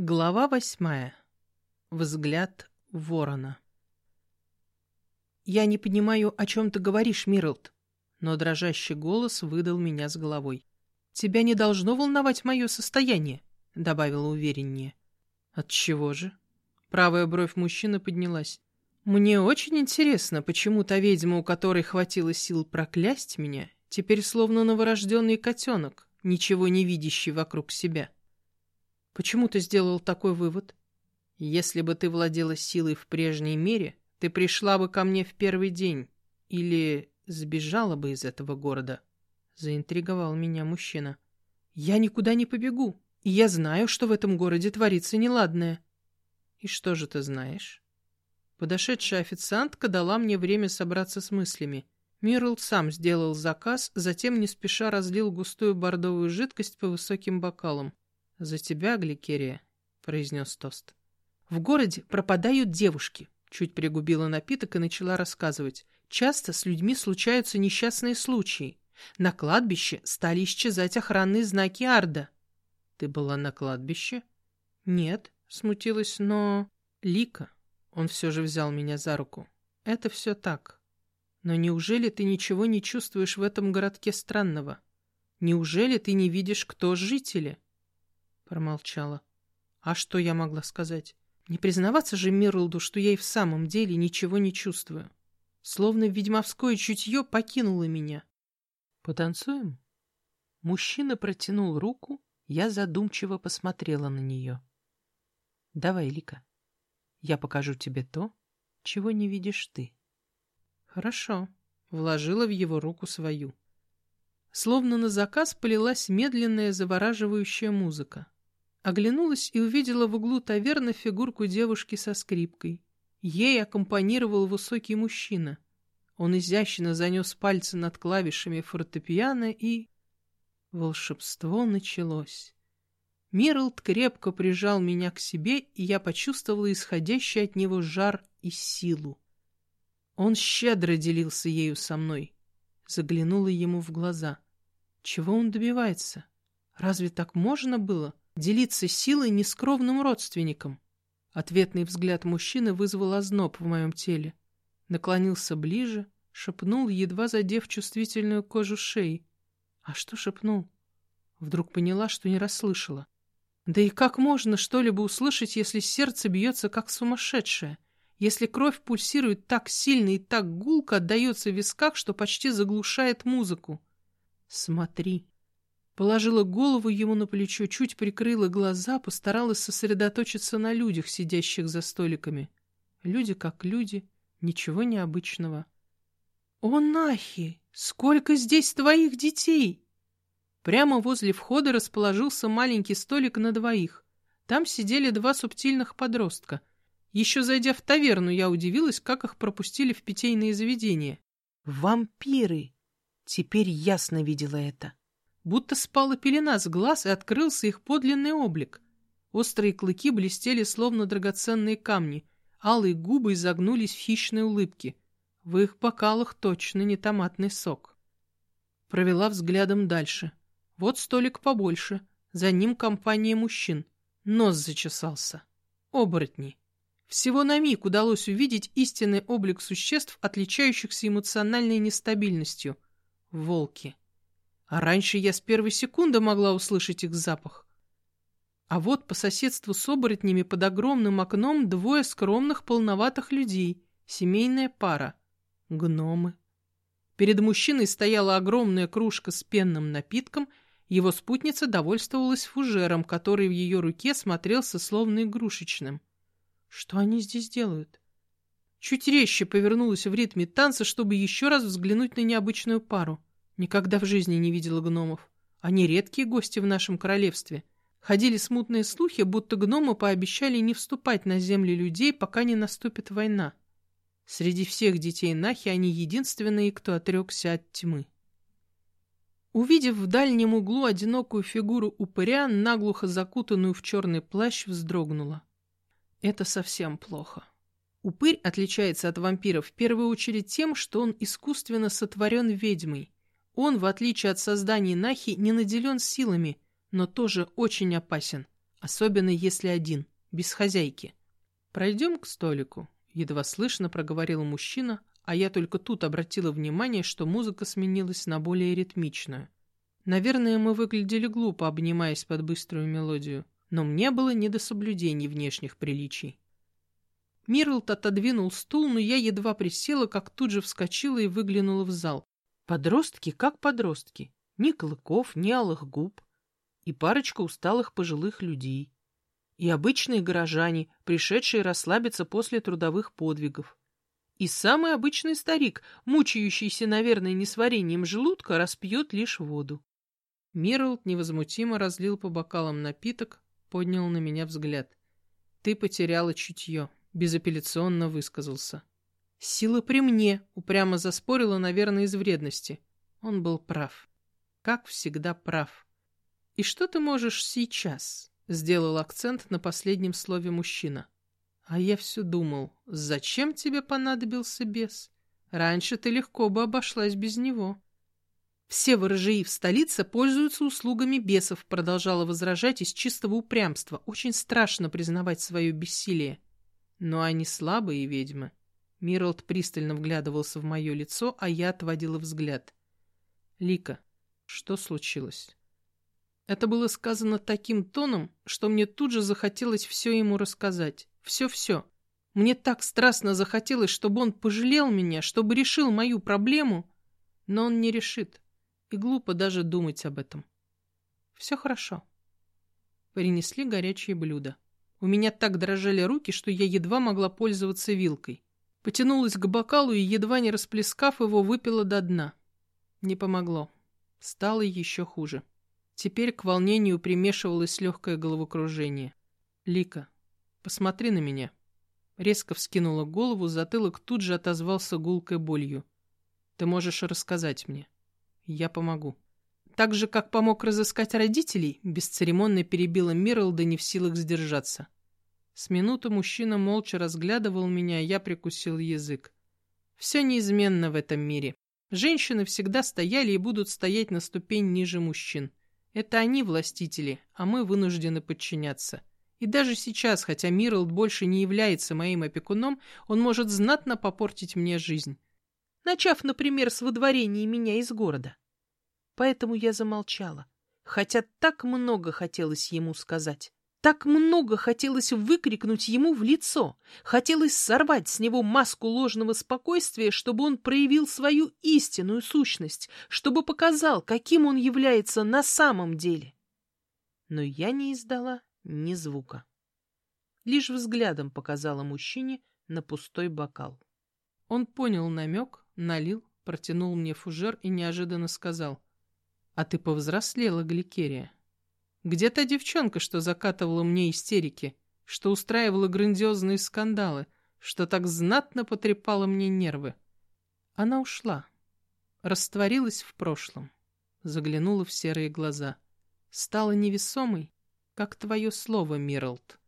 Глава восьмая. Взгляд ворона. «Я не понимаю, о чем ты говоришь, Мирлд», но дрожащий голос выдал меня с головой. «Тебя не должно волновать мое состояние», — добавила увереннее. «Отчего же?» Правая бровь мужчины поднялась. «Мне очень интересно, почему та ведьма, у которой хватило сил проклясть меня, теперь словно новорожденный котенок, ничего не видящий вокруг себя». Почему ты сделал такой вывод? Если бы ты владела силой в прежней мере, ты пришла бы ко мне в первый день или сбежала бы из этого города. Заинтриговал меня мужчина. Я никуда не побегу, и я знаю, что в этом городе творится неладное. И что же ты знаешь? Подошедшая официантка дала мне время собраться с мыслями. Мирл сам сделал заказ, затем не спеша разлил густую бордовую жидкость по высоким бокалам. «За тебя, Гликерия», — произнес тост. «В городе пропадают девушки», — чуть пригубила напиток и начала рассказывать. «Часто с людьми случаются несчастные случаи. На кладбище стали исчезать охранные знаки Арда». «Ты была на кладбище?» «Нет», — смутилась, но...» «Лика», — он все же взял меня за руку. «Это все так. Но неужели ты ничего не чувствуешь в этом городке странного? Неужели ты не видишь, кто жители?» Промолчала. А что я могла сказать? Не признаваться же Мирлду, что я и в самом деле ничего не чувствую. Словно ведьмовское чутье покинуло меня. «Потанцуем?» Мужчина протянул руку, я задумчиво посмотрела на нее. «Давай, Лика, я покажу тебе то, чего не видишь ты». «Хорошо», — вложила в его руку свою. Словно на заказ полилась медленная завораживающая музыка. Оглянулась и увидела в углу таверны фигурку девушки со скрипкой. Ей аккомпанировал высокий мужчина. Он изящно занес пальцы над клавишами фортепиано и... Волшебство началось. Мирлд крепко прижал меня к себе, и я почувствовала исходящий от него жар и силу. Он щедро делился ею со мной. Заглянула ему в глаза. Чего он добивается? Разве так можно было? — делиться силой нескромным родственникам. Ответный взгляд мужчины вызвал озноб в моем теле. Наклонился ближе, шепнул, едва задев чувствительную кожу шеи. А что шепнул? Вдруг поняла, что не расслышала. Да и как можно что-либо услышать, если сердце бьется как сумасшедшее? Если кровь пульсирует так сильно и так гулко отдается в висках, что почти заглушает музыку? Смотри. Положила голову ему на плечо, чуть прикрыла глаза, постаралась сосредоточиться на людях, сидящих за столиками. Люди как люди, ничего необычного. «О, Нахи! Сколько здесь твоих детей!» Прямо возле входа расположился маленький столик на двоих. Там сидели два субтильных подростка. Еще зайдя в таверну, я удивилась, как их пропустили в питейные заведения. «Вампиры!» Теперь ясно видела это будто спала пелена с глаз и открылся их подлинный облик. Острые клыки блестели, словно драгоценные камни, алые губы изогнулись в хищной улыбке. В их бокалах точно не томатный сок. Провела взглядом дальше. Вот столик побольше, за ним компания мужчин. Нос зачесался. Оборотни. Всего на миг удалось увидеть истинный облик существ, отличающихся эмоциональной нестабильностью. Волки. А раньше я с первой секунды могла услышать их запах. А вот по соседству с оборотнями под огромным окном двое скромных полноватых людей, семейная пара, гномы. Перед мужчиной стояла огромная кружка с пенным напитком, его спутница довольствовалась фужером, который в ее руке смотрелся словно игрушечным. Что они здесь делают? Чуть резче повернулась в ритме танца, чтобы еще раз взглянуть на необычную пару. Никогда в жизни не видела гномов. Они редкие гости в нашем королевстве. Ходили смутные слухи, будто гномы пообещали не вступать на земли людей, пока не наступит война. Среди всех детей Нахи они единственные, кто отрекся от тьмы. Увидев в дальнем углу одинокую фигуру упыря, наглухо закутанную в черный плащ, вздрогнула. Это совсем плохо. Упырь отличается от вампиров в первую очередь тем, что он искусственно сотворен ведьмой. Он, в отличие от создания Нахи, не наделен силами, но тоже очень опасен. Особенно если один, без хозяйки. «Пройдем к столику», — едва слышно проговорил мужчина, а я только тут обратила внимание, что музыка сменилась на более ритмичную. Наверное, мы выглядели глупо, обнимаясь под быструю мелодию, но мне было не до соблюдений внешних приличий. Мирлд отодвинул стул, но я едва присела, как тут же вскочила и выглянула в зал. Подростки как подростки. Ни клыков, ни алых губ. И парочка усталых пожилых людей. И обычные горожане, пришедшие расслабиться после трудовых подвигов. И самый обычный старик, мучающийся, наверное, несварением желудка, распьет лишь воду. Мирлд невозмутимо разлил по бокалам напиток, поднял на меня взгляд. «Ты потеряла чутье», — безапелляционно высказался. «Сила при мне», — упрямо заспорила, наверное, из вредности. Он был прав. Как всегда прав. «И что ты можешь сейчас?» — сделал акцент на последнем слове мужчина. А я все думал, зачем тебе понадобился бес? Раньше ты легко бы обошлась без него. Все ворожеи в столице пользуются услугами бесов, продолжала возражать из чистого упрямства. Очень страшно признавать свое бессилие. Но они слабые ведьмы. Миралд пристально вглядывался в мое лицо, а я отводила взгляд. Лика, что случилось? Это было сказано таким тоном, что мне тут же захотелось все ему рассказать. Все-все. Мне так страстно захотелось, чтобы он пожалел меня, чтобы решил мою проблему, но он не решит. И глупо даже думать об этом. Все хорошо. Принесли горячее блюдо. У меня так дрожали руки, что я едва могла пользоваться вилкой. Потянулась к бокалу и, едва не расплескав его, выпила до дна. Не помогло. Стало еще хуже. Теперь к волнению примешивалось легкое головокружение. Лика, Посмотри на меня. Резко вскинула голову, затылок тут же отозвался гулкой болью. Ты можешь рассказать мне. Я помогу. Так же, как помог разыскать родителей, бесцеремонно перебила Мирлда не в силах сдержаться. С минуты мужчина молча разглядывал меня, я прикусил язык. Все неизменно в этом мире. Женщины всегда стояли и будут стоять на ступень ниже мужчин. Это они властители, а мы вынуждены подчиняться. И даже сейчас, хотя Мирлд больше не является моим опекуном, он может знатно попортить мне жизнь. Начав, например, с выдворения меня из города. Поэтому я замолчала, хотя так много хотелось ему сказать. Так много хотелось выкрикнуть ему в лицо. Хотелось сорвать с него маску ложного спокойствия, чтобы он проявил свою истинную сущность, чтобы показал, каким он является на самом деле. Но я не издала ни звука. Лишь взглядом показала мужчине на пустой бокал. Он понял намек, налил, протянул мне фужер и неожиданно сказал. «А ты повзрослела, Гликерия. Где та девчонка, что закатывала мне истерики, что устраивала грандиозные скандалы, что так знатно потрепала мне нервы?» Она ушла, растворилась в прошлом, заглянула в серые глаза, стала невесомой как твое слово, Мирлд.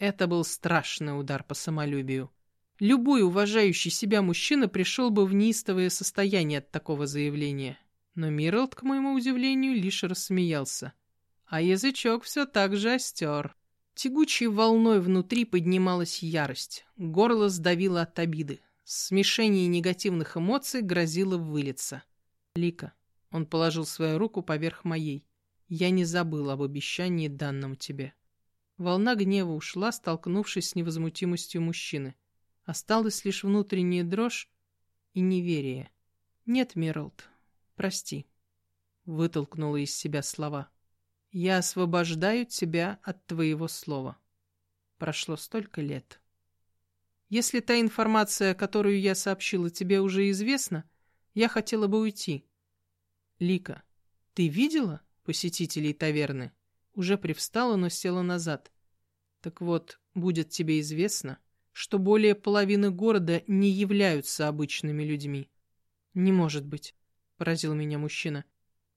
Это был страшный удар по самолюбию. Любой уважающий себя мужчина пришел бы в неистовое состояние от такого заявления. Но Мирлд, к моему удивлению, лишь рассмеялся. А язычок все так же остер. Тягучей волной внутри поднималась ярость. Горло сдавило от обиды. Смешение негативных эмоций грозило вылиться. Лика. Он положил свою руку поверх моей. Я не забыл об обещании данном тебе. Волна гнева ушла, столкнувшись с невозмутимостью мужчины. Осталась лишь внутренняя дрожь и неверие. «Нет, Миралд, прости», — вытолкнула из себя слова. «Я освобождаю тебя от твоего слова. Прошло столько лет. Если та информация, которую я сообщила, тебе уже известна, я хотела бы уйти. Лика, ты видела, посетителей таверны. Уже привстала, но села назад. Так вот, будет тебе известно, что более половины города не являются обычными людьми. Не может быть, поразил меня мужчина.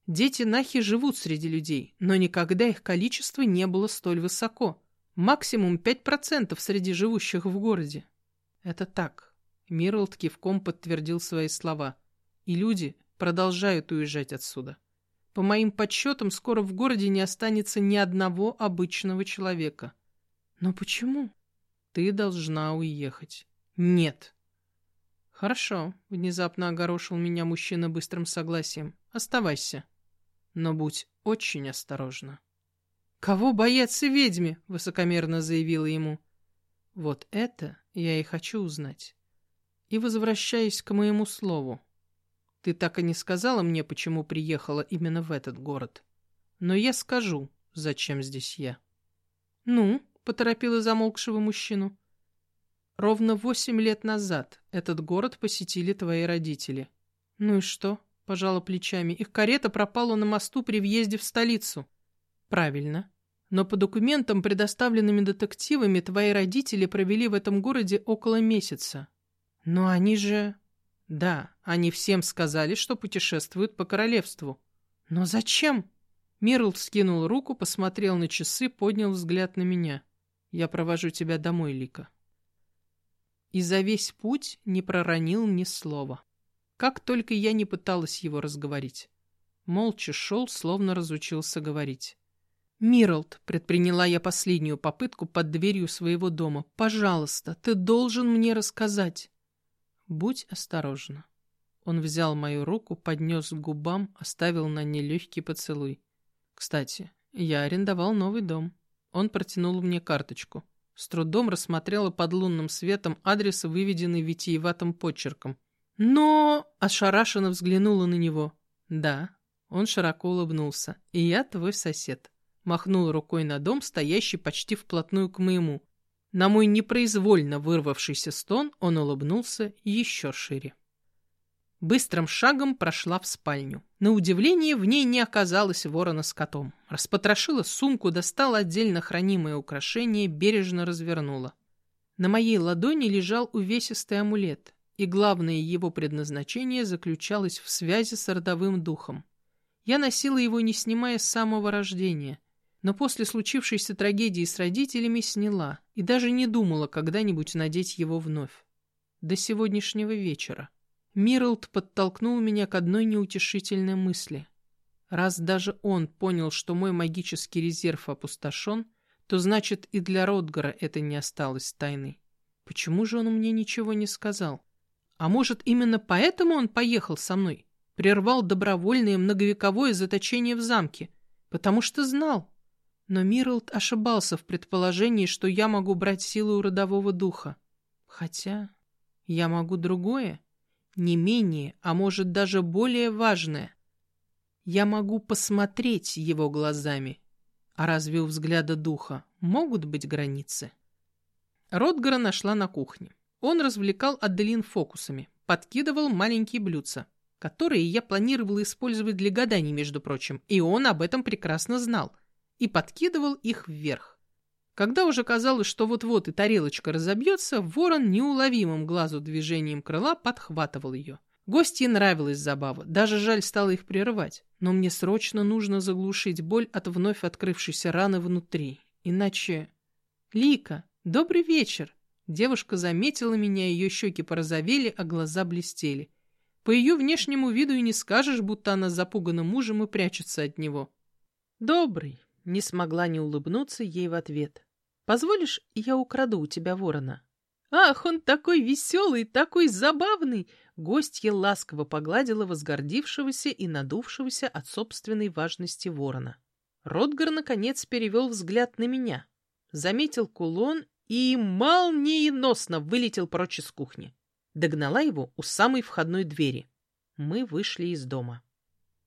Дети Нахи живут среди людей, но никогда их количество не было столь высоко. Максимум 5% среди живущих в городе. Это так. Мирлд кивком подтвердил свои слова. И люди продолжают уезжать отсюда. По моим подсчетам, скоро в городе не останется ни одного обычного человека. Но почему? Ты должна уехать. Нет. Хорошо, внезапно огорошил меня мужчина быстрым согласием. Оставайся. Но будь очень осторожна. Кого бояться ведьме? Высокомерно заявила ему. Вот это я и хочу узнать. И возвращаясь к моему слову. Ты так и не сказала мне, почему приехала именно в этот город. Но я скажу, зачем здесь я. Ну, поторопила замолкшего мужчину. Ровно восемь лет назад этот город посетили твои родители. Ну и что? Пожала плечами. Их карета пропала на мосту при въезде в столицу. Правильно. Но по документам, предоставленными детективами, твои родители провели в этом городе около месяца. Но они же... Да, они всем сказали, что путешествуют по королевству. Но зачем? Мирл скинул руку, посмотрел на часы, поднял взгляд на меня. Я провожу тебя домой, Лика. И за весь путь не проронил ни слова. Как только я не пыталась его разговорить. Молча шел, словно разучился говорить. «Миралд», — предприняла я последнюю попытку под дверью своего дома, — «пожалуйста, ты должен мне рассказать». «Будь осторожна». Он взял мою руку, поднес к губам, оставил на ней легкий поцелуй. «Кстати, я арендовал новый дом». Он протянул мне карточку. С трудом рассмотрела под лунным светом адрес, выведенный витиеватым почерком. «Но...» — ошарашенно взглянула на него. «Да». Он широко улыбнулся. «И я твой сосед» махнул рукой на дом, стоящий почти вплотную к моему. На мой непроизвольно вырвавшийся стон он улыбнулся еще шире. Быстрым шагом прошла в спальню. На удивление, в ней не оказалось ворона с котом. Распотрошила сумку, достала отдельно хранимое украшение, бережно развернула. На моей ладони лежал увесистый амулет, и главное его предназначение заключалось в связи с родовым духом. Я носила его, не снимая с самого рождения, но после случившейся трагедии с родителями сняла и даже не думала когда-нибудь надеть его вновь. До сегодняшнего вечера. Мирлд подтолкнул меня к одной неутешительной мысли. Раз даже он понял, что мой магический резерв опустошен, то значит и для Ротгара это не осталось тайной. Почему же он мне ничего не сказал? А может, именно поэтому он поехал со мной? Прервал добровольное многовековое заточение в замке? Потому что знал, но Мирлд ошибался в предположении, что я могу брать силу у родового духа. Хотя я могу другое, не менее, а может даже более важное. Я могу посмотреть его глазами. А разве у взгляда духа могут быть границы? Ротгара нашла на кухне. Он развлекал Аделин фокусами, подкидывал маленькие блюдца, которые я планировала использовать для гаданий, между прочим, и он об этом прекрасно знал — и подкидывал их вверх. Когда уже казалось, что вот-вот и тарелочка разобьется, ворон неуловимым глазу движением крыла подхватывал ее. Гостье нравилась забава, даже жаль стало их прерывать. Но мне срочно нужно заглушить боль от вновь открывшейся раны внутри. Иначе... «Лика, добрый вечер!» Девушка заметила меня, ее щеки порозовели, а глаза блестели. По ее внешнему виду и не скажешь, будто она запугана мужем и прячется от него. «Добрый!» Не смогла не улыбнуться ей в ответ. «Позволишь, я украду у тебя ворона?» «Ах, он такой веселый, такой забавный!» Гостья ласково погладила возгордившегося и надувшегося от собственной важности ворона. Ротгар, наконец, перевел взгляд на меня, заметил кулон и молниеносно вылетел прочь из кухни. Догнала его у самой входной двери. Мы вышли из дома.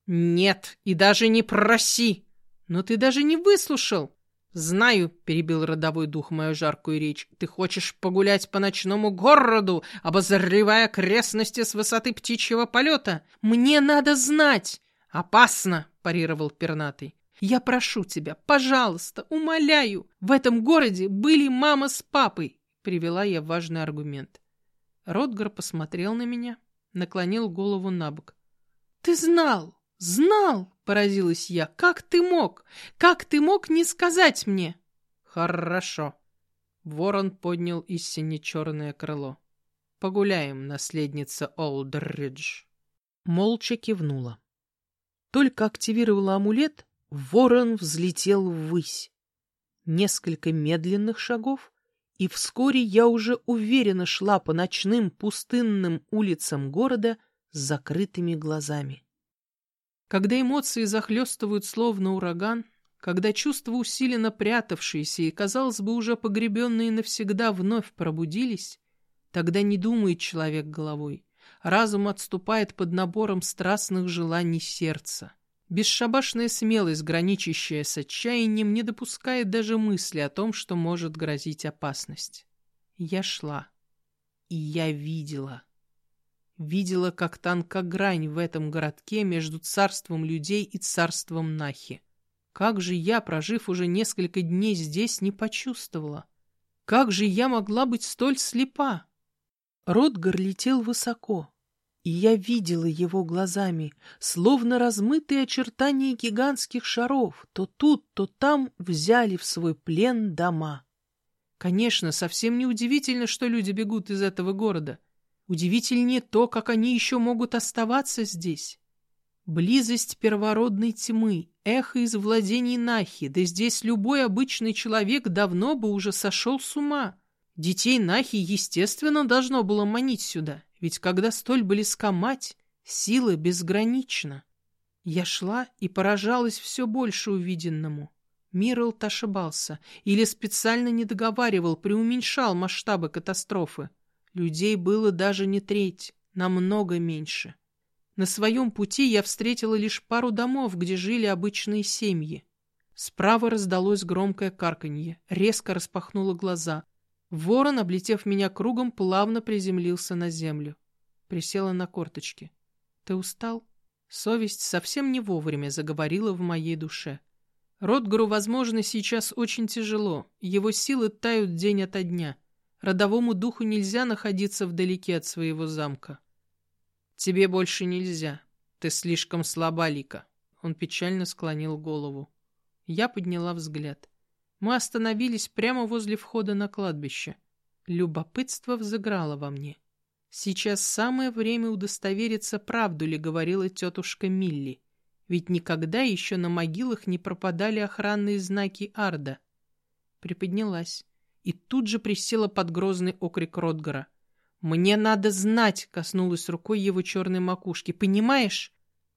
«Нет, и даже не проси!» «Но ты даже не выслушал!» «Знаю», — перебил родовой дух мою жаркую речь, «ты хочешь погулять по ночному городу, обозревая окрестности с высоты птичьего полета? Мне надо знать!» «Опасно!» — парировал пернатый. «Я прошу тебя, пожалуйста, умоляю! В этом городе были мама с папой!» — привела я важный аргумент. Ротгар посмотрел на меня, наклонил голову на бок. «Ты знал! Знал!» поразилась я. «Как ты мог? Как ты мог не сказать мне?» «Хорошо». Ворон поднял из сине-черное крыло. «Погуляем, наследница Олдридж». Молча кивнула. Только активировала амулет, ворон взлетел ввысь. Несколько медленных шагов, и вскоре я уже уверенно шла по ночным пустынным улицам города с закрытыми глазами. Когда эмоции захлестывают словно ураган, когда чувства усиленно прятавшиеся и, казалось бы, уже погребенные навсегда вновь пробудились, тогда не думает человек головой. Разум отступает под набором страстных желаний сердца. Бесшабашная смелость, граничащая с отчаянием, не допускает даже мысли о том, что может грозить опасность. Я шла. И я видела. Видела, как танка грань в этом городке между царством людей и царством Нахи. Как же я, прожив уже несколько дней здесь, не почувствовала? Как же я могла быть столь слепа? Ротгар летел высоко, и я видела его глазами, словно размытые очертания гигантских шаров, то тут, то там взяли в свой плен дома. Конечно, совсем не удивительно, что люди бегут из этого города. Удивительнее то, как они еще могут оставаться здесь. Близость первородной тьмы, эхо из владений Нахи, да здесь любой обычный человек давно бы уже сошел с ума. Детей Нахи, естественно, должно было манить сюда, ведь когда столь близка мать, сила безгранична. Я шла и поражалась все больше увиденному. Миралт ошибался или специально не договаривал, преуменьшал масштабы катастрофы. Людей было даже не треть, намного меньше. На своем пути я встретила лишь пару домов, где жили обычные семьи. Справа раздалось громкое карканье, резко распахнула глаза. Ворон, облетев меня кругом, плавно приземлился на землю. Присела на корточки. «Ты устал?» Совесть совсем не вовремя заговорила в моей душе. Ротгару, возможно, сейчас очень тяжело. Его силы тают день ото дня. Родовому духу нельзя находиться вдалеке от своего замка. «Тебе больше нельзя. Ты слишком слаба, Лика». Он печально склонил голову. Я подняла взгляд. Мы остановились прямо возле входа на кладбище. Любопытство взыграло во мне. Сейчас самое время удостовериться, правду ли говорила тетушка Милли. Ведь никогда еще на могилах не пропадали охранные знаки Арда. Приподнялась и тут же присела под грозный окрик Ротгара. «Мне надо знать!» — коснулась рукой его черной макушки. «Понимаешь?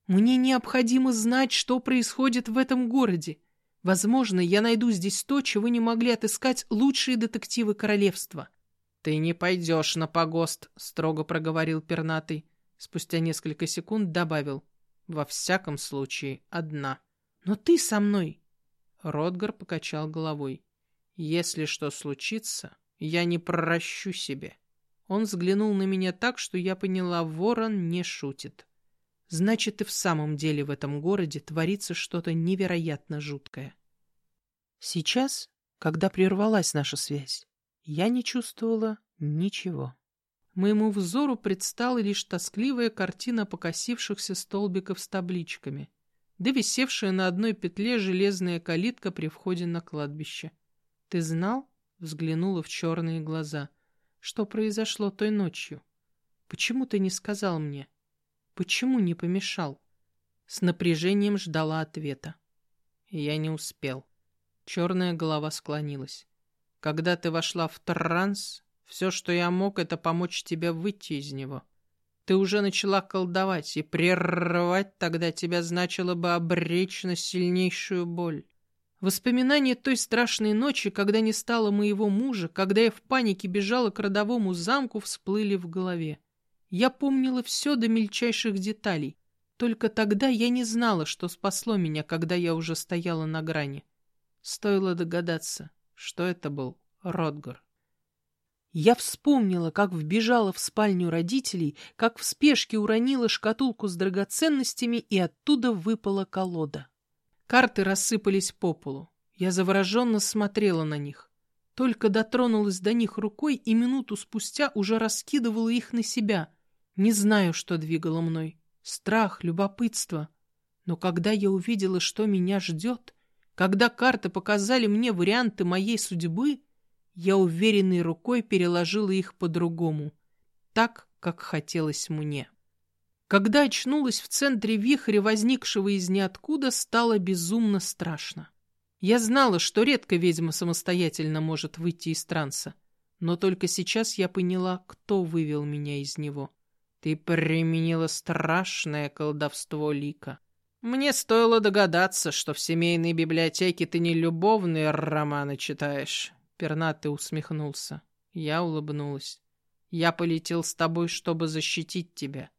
Мне необходимо знать, что происходит в этом городе. Возможно, я найду здесь то, чего не могли отыскать лучшие детективы королевства. «Ты не пойдешь на погост», — строго проговорил пернатый. Спустя несколько секунд добавил. «Во всяком случае, одна». «Но ты со мной!» Ротгар покачал головой. «Если что случится, я не прощу себе». Он взглянул на меня так, что я поняла, ворон не шутит. Значит, и в самом деле в этом городе творится что-то невероятно жуткое. Сейчас, когда прервалась наша связь, я не чувствовала ничего. Моему взору предстала лишь тоскливая картина покосившихся столбиков с табличками, да висевшая на одной петле железная калитка при входе на кладбище. «Ты знал?» — взглянула в черные глаза. «Что произошло той ночью? Почему ты не сказал мне?» Почему не помешал? С напряжением ждала ответа. Я не успел. Черная голова склонилась. Когда ты вошла в транс, все, что я мог, это помочь тебе выйти из него. Ты уже начала колдовать, и прервать тогда тебя значило бы обречь на сильнейшую боль. Воспоминания той страшной ночи, когда не стало моего мужа, когда я в панике бежала к родовому замку, всплыли в голове. Я помнила все до мельчайших деталей. Только тогда я не знала, что спасло меня, когда я уже стояла на грани. Стоило догадаться, что это был Ротгар. Я вспомнила, как вбежала в спальню родителей, как в спешке уронила шкатулку с драгоценностями, и оттуда выпала колода. Карты рассыпались по полу. Я завороженно смотрела на них. Только дотронулась до них рукой и минуту спустя уже раскидывала их на себя, не знаю, что двигало мной. Страх, любопытство. Но когда я увидела, что меня ждет, когда карты показали мне варианты моей судьбы, я уверенной рукой переложила их по-другому, так, как хотелось мне. Когда очнулась в центре вихря, возникшего из ниоткуда, стало безумно страшно. Я знала, что редко ведьма самостоятельно может выйти из транса, но только сейчас я поняла, кто вывел меня из него. Ты применила страшное колдовство Лика. Мне стоило догадаться, что в семейной библиотеке ты не любовные романы читаешь. Пернатый усмехнулся. Я улыбнулась. Я полетел с тобой, чтобы защитить тебя.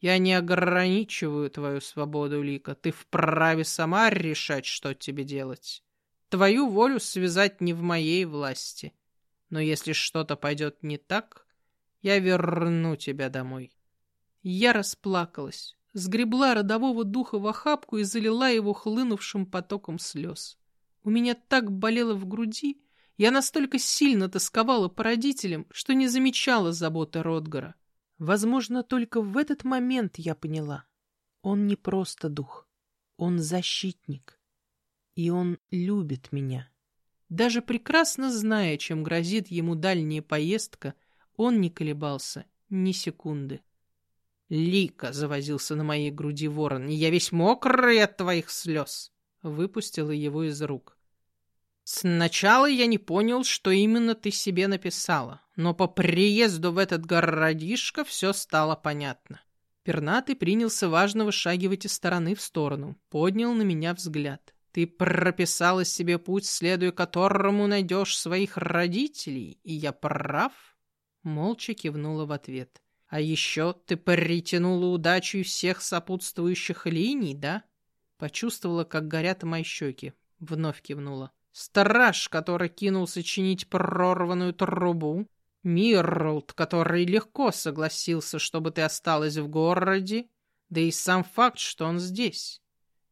Я не ограничиваю твою свободу, Лика. Ты вправе сама решать, что тебе делать. Твою волю связать не в моей власти. Но если что-то пойдет не так, я верну тебя домой. Я расплакалась, сгребла родового духа в охапку и залила его хлынувшим потоком слез. У меня так болело в груди, я настолько сильно тосковала по родителям, что не замечала заботы Ротгара. Возможно, только в этот момент я поняла. Он не просто дух, он защитник. И он любит меня. Даже прекрасно зная, чем грозит ему дальняя поездка, он не колебался ни секунды. «Лика!» — завозился на моей груди ворон. «Я весь мокрый от твоих слез!» Выпустила его из рук. Сначала я не понял, что именно ты себе написала, но по приезду в этот городишко все стало понятно. Пернатый принялся важно вышагивать из стороны в сторону, поднял на меня взгляд. Ты прописала себе путь, следуя которому найдешь своих родителей, и я прав? Молча кивнула в ответ. А еще ты притянула удачу из всех сопутствующих линий, да? Почувствовала, как горят мои щеки. Вновь кивнула. Страж, который кинулся чинить прорванную трубу, Мирлд, который легко согласился, чтобы ты осталась в городе, да и сам факт, что он здесь.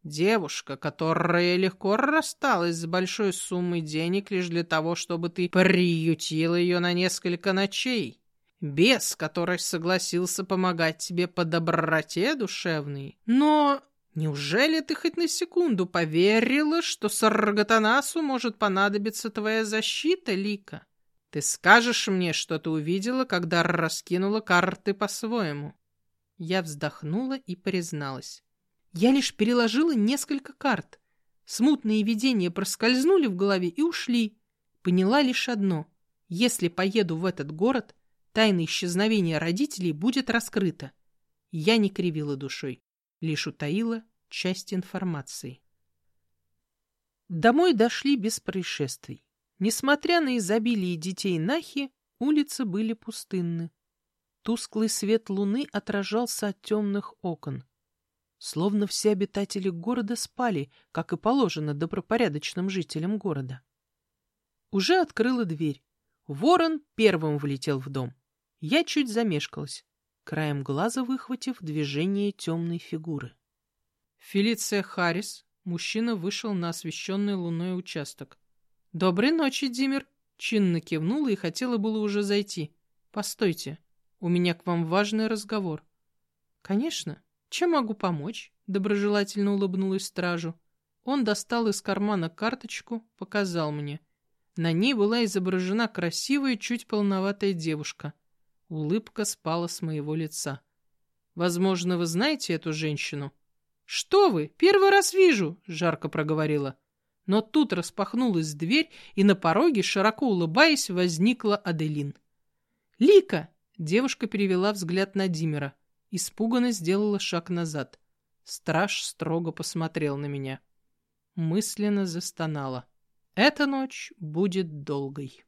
Девушка, которая легко рассталась с большой суммой денег лишь для того, чтобы ты приютила ее на несколько ночей. Бес, который согласился помогать тебе по доброте душевной. Но Неужели ты хоть на секунду поверила, что Саргатанасу может понадобиться твоя защита, Лика? Ты скажешь мне, что ты увидела, когда раскинула карты по-своему?» Я вздохнула и призналась. Я лишь переложила несколько карт. Смутные видения проскользнули в голове и ушли. Поняла лишь одно. Если поеду в этот город, тайна исчезновения родителей будет раскрыта. Я не кривила душой лишь утаила часть информации. Домой дошли без происшествий. Несмотря на изобилие детей Нахи, улицы были пустынны. Тусклый свет луны отражался от темных окон. Словно все обитатели города спали, как и положено добропорядочным жителям города. Уже открыла дверь. Ворон первым влетел в дом. Я чуть замешкалась краем глаза выхватив движение темной фигуры. Фелиция Харрис, мужчина вышел на освещенный луной участок. «Доброй ночи, Димер!» Чинно кивнула и хотела было уже зайти. «Постойте, у меня к вам важный разговор». «Конечно. Чем могу помочь?» Доброжелательно улыбнулась стражу. Он достал из кармана карточку, показал мне. На ней была изображена красивая, чуть полноватая девушка — Улыбка спала с моего лица. «Возможно, вы знаете эту женщину?» «Что вы? Первый раз вижу!» — жарко проговорила. Но тут распахнулась дверь, и на пороге, широко улыбаясь, возникла Аделин. «Лика!» — девушка перевела взгляд на Димера. Испуганно сделала шаг назад. Страж строго посмотрел на меня. Мысленно застонала. «Эта ночь будет долгой».